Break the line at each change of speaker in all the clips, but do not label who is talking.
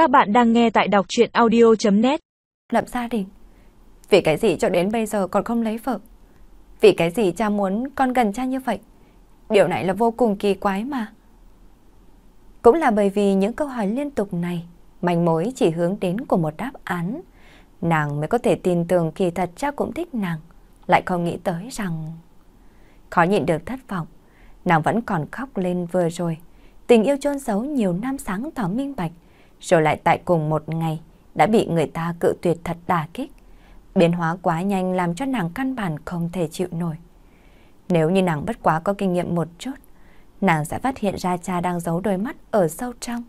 Các bạn đang nghe tại đọc chuyện audio.net
Lập gia đình. Vì cái gì cho đến bây giờ còn không lấy vợ? Vì cái gì cha muốn con gần cha như vậy? Điều này là vô cùng kỳ quái mà. Cũng là bởi vì những câu hỏi liên tục này, Manh mối chỉ hướng đến của một đáp án. Nàng mới có thể tin tưởng kỳ thật cha cũng thích nàng, Lại không nghĩ tới rằng Khó nhịn được thất vọng. Nàng vẫn còn khóc lên vừa rồi, Tình yêu chôn giấu nhiều năm sáng tỏ minh bạch rồi lại tại cùng một ngày đã bị người ta cự tuyệt thật đả kích. Biến hóa quá nhanh làm cho nàng căn bản không thể chịu nổi. Nếu như nàng bất quá có kinh nghiệm một chút, nàng sẽ phát hiện ra cha đang giấu đôi mắt ở sâu trong.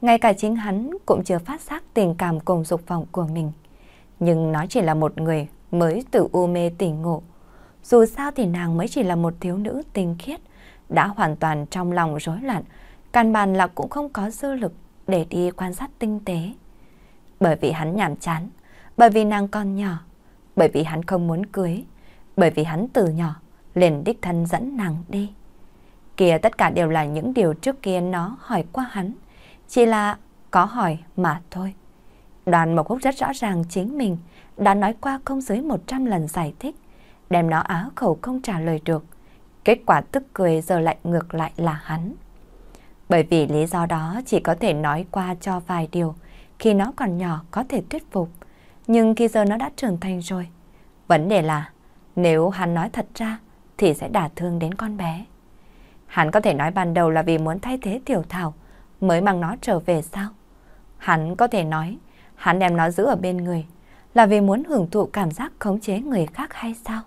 Ngay cả chính hắn cũng chưa phát giác tình cảm cùng dục vọng của mình. Nhưng nó chỉ là một người mới từ u mê tỉnh ngộ. Dù sao thì nàng mới chỉ là một thiếu nữ tinh khiết, đã hoàn toàn trong lòng rối loạn, căn bản là cũng không có dư lực để đi quan sát tinh tế. Bởi vì hắn nhàm chán, bởi vì nàng còn nhỏ, bởi vì hắn không muốn cưới, bởi vì hắn từ nhỏ liền đích thân dẫn nàng đi. Kia tất cả đều là những điều trước kia nó hỏi qua hắn, chỉ là có hỏi mà thôi. Đoàn Mộc Húc rất rõ ràng chính mình đã nói qua không dưới 100 lần giải thích, đem nó á khẩu không trả lời được. Kết quả tức cười giờ lại ngược lại là hắn. Bởi vì lý do đó chỉ có thể nói qua cho vài điều, khi nó còn nhỏ có thể thuyết phục, nhưng khi giờ nó đã trưởng thành rồi. Vấn đề là, nếu hắn nói thật ra, thì sẽ đả thương đến con bé. Hắn có thể nói ban đầu là vì muốn thay thế tiểu thảo, mới mang nó trở về sao? Hắn có thể nói, hắn đem nó giữ ở bên người, là vì muốn hưởng thụ cảm giác khống chế người khác hay sao?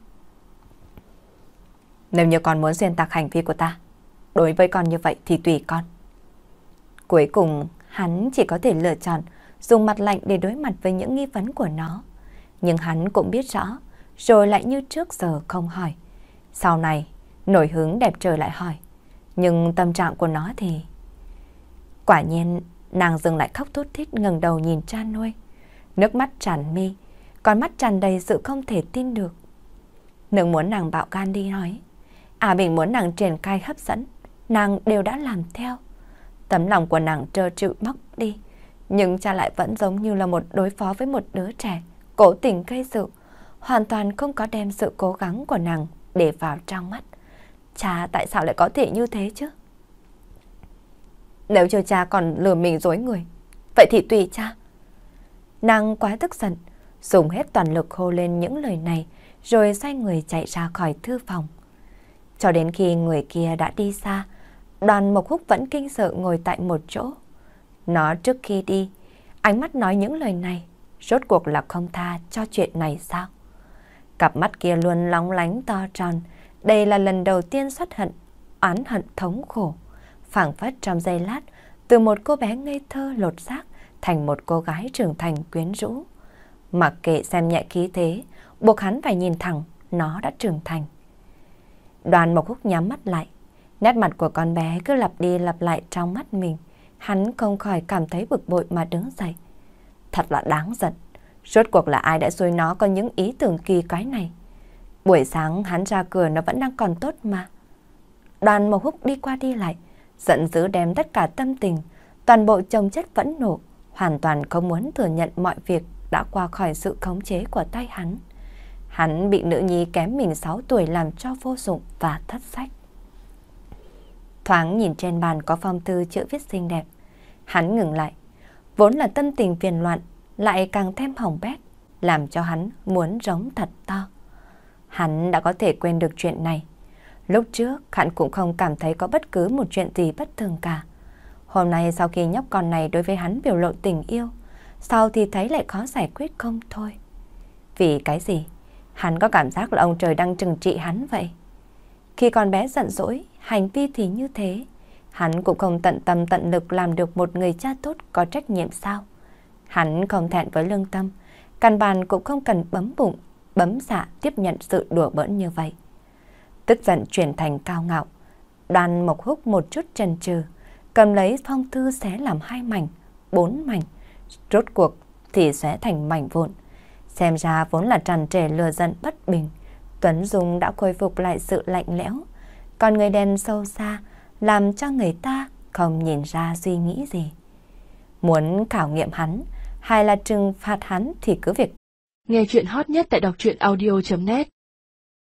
Nếu như còn muốn xuyên tạc hành vi của ta, Đối với con như vậy thì tùy con. Cuối cùng, hắn chỉ có thể lựa chọn dùng mặt lạnh để đối mặt với những nghi vấn của nó. Nhưng hắn cũng biết rõ, rồi lại như trước giờ không hỏi. Sau này, nổi hứng đẹp trời lại hỏi. Nhưng tâm trạng của nó thì... Quả nhiên, nàng dừng lại khóc thút thít ngẩng đầu nhìn cha nuôi. Nước mắt tràn mi, con mắt tràn đầy sự không thể tin được. Nương muốn nàng bạo gan đi nói. À Bình muốn nàng triển khai hấp dẫn nàng đều đã làm theo. Tấm lòng của nàng trơ trự móc đi, nhưng cha lại vẫn giống như là một đối phó với một đứa trẻ, cố tình gây sự, hoàn toàn không có đem sự cố gắng của nàng để vào trong mắt. Cha tại sao lại có thể như thế chứ? Nếu cho cha còn lừa mình dối người, vậy thì tùy cha. Nàng quá tức giận, dùng hết toàn lực hô lên những lời này, rồi xoay người chạy ra khỏi thư phòng. Cho đến khi người kia đã đi xa, đoàn Mộc Húc vẫn kinh sợ ngồi tại một chỗ. Nó trước khi đi, ánh mắt nói những lời này, rốt cuộc là không tha cho chuyện này sao? Cặp mắt kia luôn lóng lánh to tròn, đây là lần đầu tiên xuất hận, oán hận thống khổ. phảng phất trong giây lát, từ một cô bé ngây thơ lột xác thành một cô gái trưởng thành quyến rũ. Mặc kệ xem nhẹ khí thế, buộc hắn phải nhìn thẳng, nó đã trưởng thành. Đoàn Mộc Húc nhắm mắt lại, Nét mặt của con bé cứ lặp đi lặp lại trong mắt mình. Hắn không khỏi cảm thấy bực bội mà đứng dậy. Thật là đáng giận. Rốt cuộc là ai đã xui nó có những ý tưởng kỳ quái này. Buổi sáng hắn ra cửa nó vẫn đang còn tốt mà. Đoàn một húc đi qua đi lại, giận dữ đem tất cả tâm tình, toàn bộ chồng chất vẫn nổ, hoàn toàn không muốn thừa nhận mọi việc đã qua khỏi sự khống chế của tay hắn. Hắn bị nữ nhi kém mình 6 tuổi làm cho vô dụng và thất sách. Thoáng nhìn trên bàn có phong thư chữ viết xinh đẹp. Hắn ngừng lại. Vốn là tân tình phiền loạn, lại càng thêm hỏng bét, làm cho hắn muốn rống thật to. Hắn đã có thể quên được chuyện này. Lúc trước, hắn cũng không cảm thấy có bất cứ một chuyện gì bất thường cả. Hôm nay sau khi nhóc con này đối với hắn biểu lộ tình yêu, sau thì thấy lại khó giải quyết không thôi. Vì cái gì? Hắn có cảm giác là ông trời đang trừng trị hắn vậy. Khi con bé giận dỗi, hành vi thì như thế. Hắn cũng không tận tâm tận lực làm được một người cha tốt có trách nhiệm sao. Hắn không thẹn với lương tâm, căn bàn cũng không cần bấm bụng, bấm dạ tiếp nhận sự đùa bỡn như vậy. Tức giận chuyển thành cao ngạo, đoàn mộc húc một chút chần chừ, cầm lấy phong thư xé làm hai mảnh, bốn mảnh, rốt cuộc thì xé thành mảnh vụn. Xem ra vốn là tràn trề lừa giận bất bình, Tuấn Dung đã khôi phục lại sự lạnh lẽo, còn người đen sâu xa làm cho người ta không nhìn ra suy nghĩ gì. Muốn khảo nghiệm hắn, hay là trừng phạt hắn thì cứ việc.
Nghe chuyện hot nhất tại đọc truyện audio.net